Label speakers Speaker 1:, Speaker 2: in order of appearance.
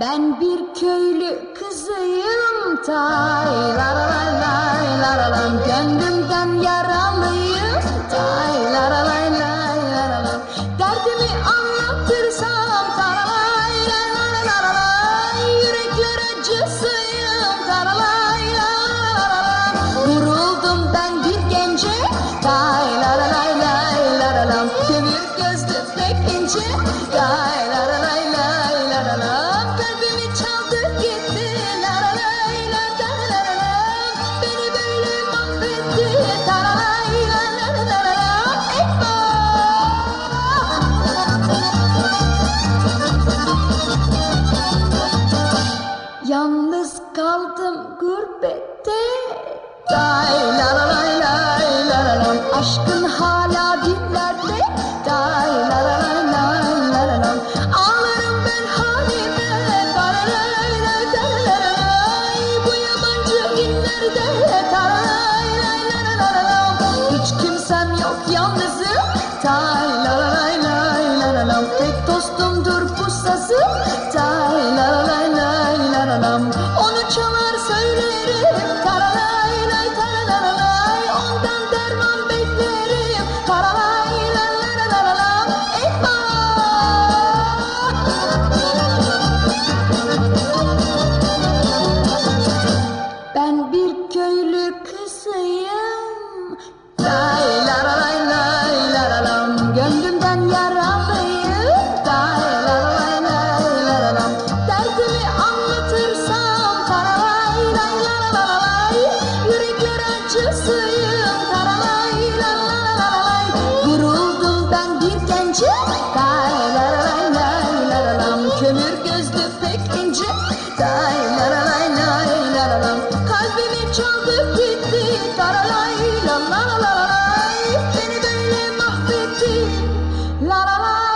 Speaker 1: Ben bir köylü kızıyım Tayland. Gurbette Day la la la la la la la Aşkın hala dillerde Day la la la la la la la Ağlarım ben halime Da la la la la la la la Bu yabancı illerde Da la la la la la la la Hiç kimsem yok yalnızım Day la la la la la la la Tek dostumdur bu sazım Day la la la la la la la yaralıyım Lay laralay lay laralam Gönlümden yaralıyım Lay laralay lay laralam Derdimi anlatırsam Karalay lay laralalay Yürekler acısıyım Karalay lay laralalay Vuruldum ben bir gence Lay laralay lay laralam Kömür gözlü pek ince Lay laralay lay laralam Kalbimi çaldı la la la.